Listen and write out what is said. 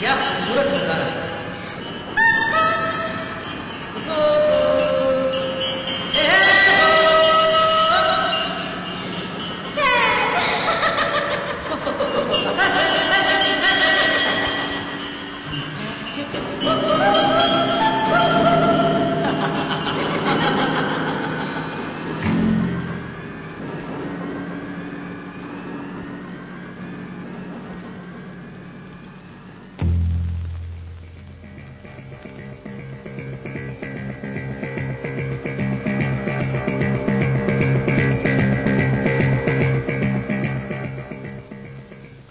क्या खूबसूरत नजारा है Oh,